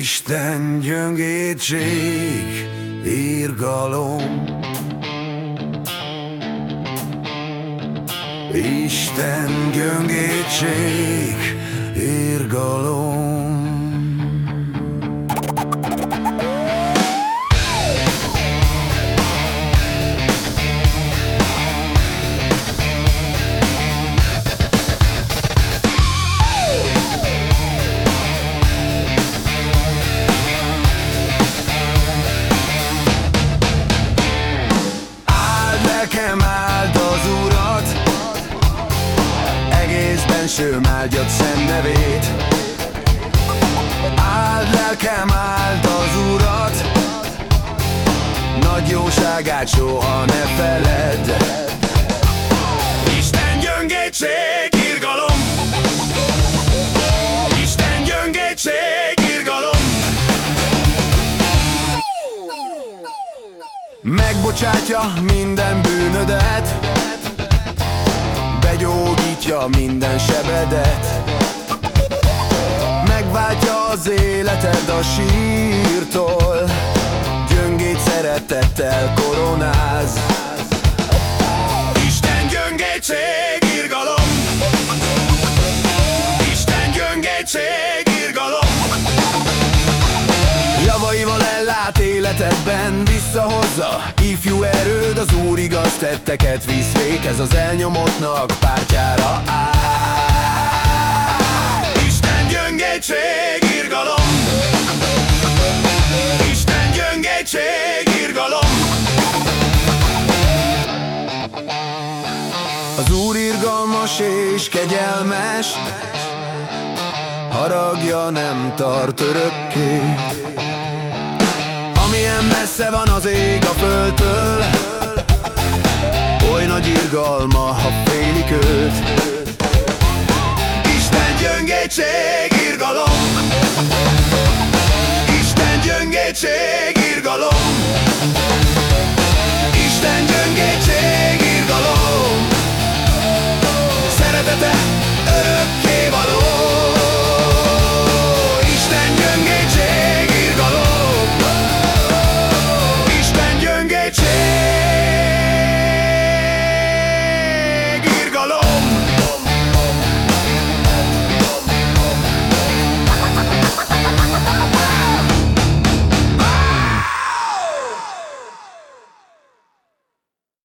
Isten gyöngétség, írgalom. Isten gyöngétség, írgalom bensőm áldjad szent nevét Áld lelkem, áld az Urat. Nagy jóságát soha ne feledd. Isten gyöngétség, irgalom. Isten gyöngétség, irgalom. Megbocsátja minden bűnödet Begyógyítja minden sebedet. Megváltja az életed a sírtól. Gyöngét szeretettel koronáz életedben visszahozza. Ifjú erőd az Úr igaz tetteket visz Ez az elnyomottnak pártjára áll. Isten gyöngétség, irgalom. Isten gyöngétség, irgalom. Az Úr irgalmas és kegyelmes Haragja nem tart örökké Amilyen messze van az ég a földtől? Oly nagy irgalma, ha félik őt. Isten gyöngétség, irgalom. Isten gyöngétség, irgalom